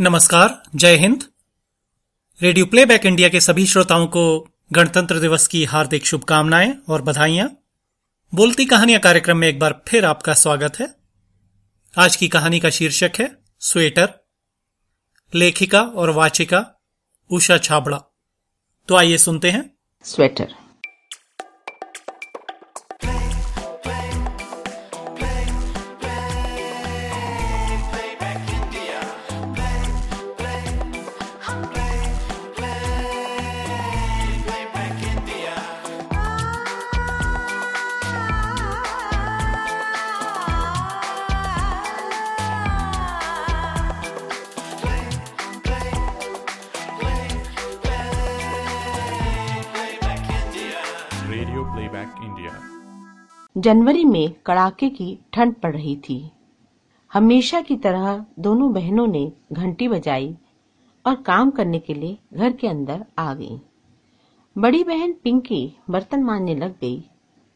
नमस्कार, जय Hind. Radio playback India के सभी श्रोताओं को गणतंत्र दिवस की हार्दिक शुभकामनाएँ और बधाइयाँ। बोलती कहानियाँ कार्यक्रम में एक बार फिर आपका स्वागत है। आज की कहानी का शीर्षक है, स्वेटर, लेखिका और वाचिका उषा छाबड़ा। तो आइए सुनते हैं। स्वेटर। जनवरी में कड़ाके की ठंड पड़ रही थी। हमेशा की तरह दोनों बहनों ने घंटी बजाई और काम करने के लिए घर के अंदर आ गईं। बड़ी बहन पिंकी बर्तन मारने लग गई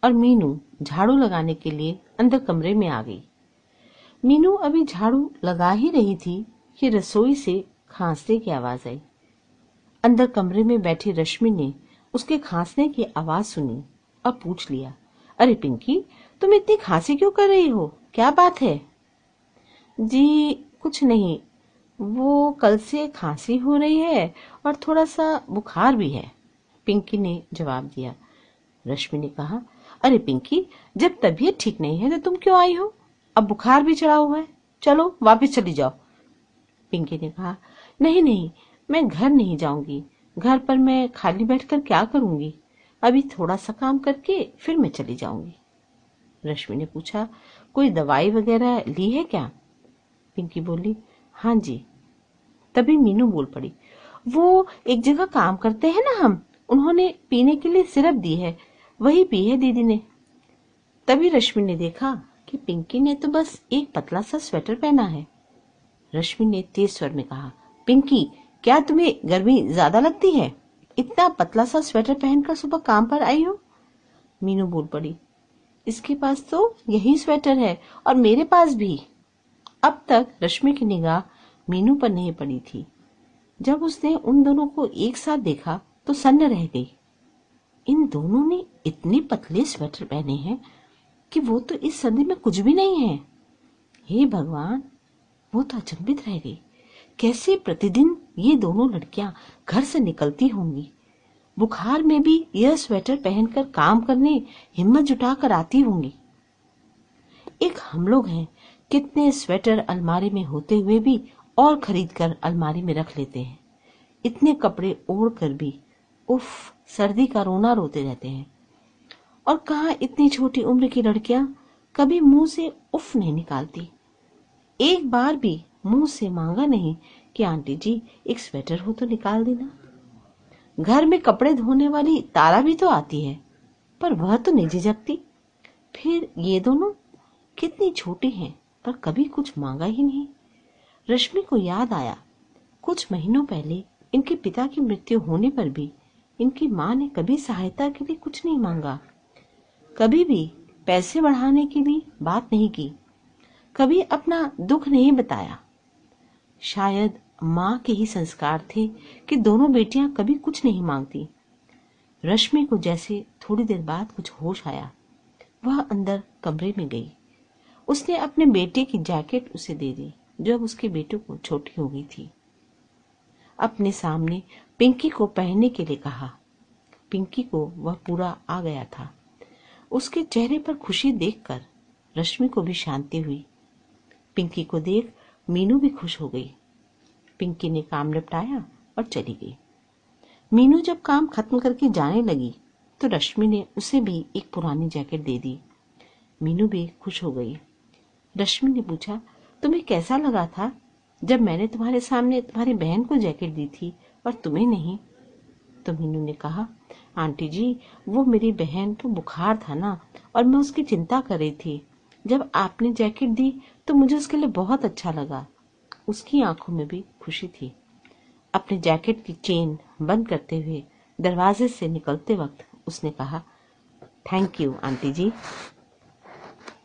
और मीनू झाड़ू लगाने के लिए अंदर कमरे में आ गई। मीनू अभी झाड़ू लगा ही रही थी कि रसोई से खांसने की आवाज़ आई। अंदर कमरे में बैठी रश्मि ने उसके खांसने की आवाज़ सुनी और पूछ लिया अरे पिंकी, तुम इतनी खांसी क्यों कर रही हो? क्या बात है? जी, कुछ नहीं। वो कल से खांसी हो रही है और थोड़ा सा बुखार भी है। पिंकी ने जवाब दिया। रश्मि ने कहा, अरे पिंकी, जब तबीयत ठीक नहीं है तो तुम क्यों आई हो? अब बुखार भी चढ़ा हुआ है। चलो, वापस चली जाओ। पिंकी ने कहा, नहीं नहीं, मैं घर नहीं जाऊँगी। घर पर मैं खाली बैठकर क्या करूँगी? अभी थोड़ा सा काम करके फिर मैं चली जाऊँगी। रश्मि ने पूछा, कोई दवाई वगैरह ली है क्या? पिंकी बोली हाँ जी। तभी मीनू बोल पड़ी, वो एक जगह काम करते हैं ना हम, उन्होंने पीने के लिए सिरप दी है, वही पी है दीदी ने। तभी रश्मि ने देखा कि पिंकी ने तो बस एक पतला सा स्वेटर पहना है। रश्मि ने तेज स्वर में कहा, पिंकी, क्या तुम्हें गर्मी ज़्यादा लगती है? इतना पतला सा स्वेटर पहनकर सुबह काम पर आई हो? मीनू बोल पड़ी, इसके पास तो यही स्वेटर है और मेरे पास भी। अब तक रश्मि की निगाह मीनू पर नहीं पड़ी थी। जब उसने उन दोनों को एक साथ देखा तो सन्न रह गई। इन दोनों ने इतने पतले स्वेटर पहने हैं कि वो तो इस सर्दी में कुछ भी नहीं है। हे भगवान, वो तो अचंभित रह गई। कैसे प्रतिदिन ये दोनों लड़कियाँ घर से निकलती होंगी? बुखार में भी यह स्वेटर पहनकर काम करने हिम्मत जुटाकर आती होंगी। एक हम लोग हैं, कितने स्वेटर अलमारी में होते हुए भी और खरीद कर अलमारी में रख लेते हैं। इतने कपड़े ओढ़ कर भी, उफ, सर्दी का रोना रोते रहते हैं। और कहा इतनी छोटी उम्र की लड़कियाँ कभी मुँह से उफ नहीं निकालती। एक बार भी मुँह से मांगा नहीं कि, आंटी जी, एक स्वेटर हो तो निकाल देना। घर में कपड़े धोने वाली तारा भी तो आती है, पर वह तो निजी झिझकती फिर ये दोनों कितनी छोटी हैं, पर कभी कुछ मांगा ही नहीं। रश्मि को याद आया, कुछ महीनों पहले इनके पिता की मृत्यु होने पर भी इनकी माँ ने कभी सहायता के लिए कुछ नहीं मांगा। कभी भी पैसे बढ़ाने की भी बात नहीं की, कभी अपना दुख नहीं बताया। शायद माँ के ही संस्कार थे कि दोनों बेटियाँ कभी कुछ नहीं मांगती। रश्मि को जैसे थोड़ी देर बाद कुछ होश आया। वह अंदर कमरे में गई। उसने अपने बेटे की जैकेट उसे दे दी, जो अब उसके बेटे को छोटी हो गई थी। अपने सामने पिंकी को पहनने के लिए कहा। पिंकी को वह पूरा आ गया था। उसके चेहरे पर खुशी देखकर रश्मि को भी शांति हुई। पिंकी को देख मीनू भी खुश हो गई। पिंकी ने काम निपटाया और चली गई। मीनू जब काम खत्म करके जाने लगी तो रश्मि ने उसे भी एक पुरानी जैकेट दे दी। मीनू भी खुश हो गई। रश्मि ने पूछा, तुम्हें कैसा लगा था जब मैंने तुम्हारे सामने तुम्हारी बहन को जैकेट दी थी और तुम्हें नहीं? तो मीनू ने कहा, आंटी जी, वो मेरी बहन को बुखार था ना और मैं उसकी चिंता कर रही थी। जब आपने जैकेट दी तो मुझे उसके लिए बहुत अच्छा लगा। उसकी आँखों में भी खुशी थी। अपने जैकेट की चेन बंद करते हुए दरवाजे से निकलते वक्त उसने कहा थैंक यू आंटी जी.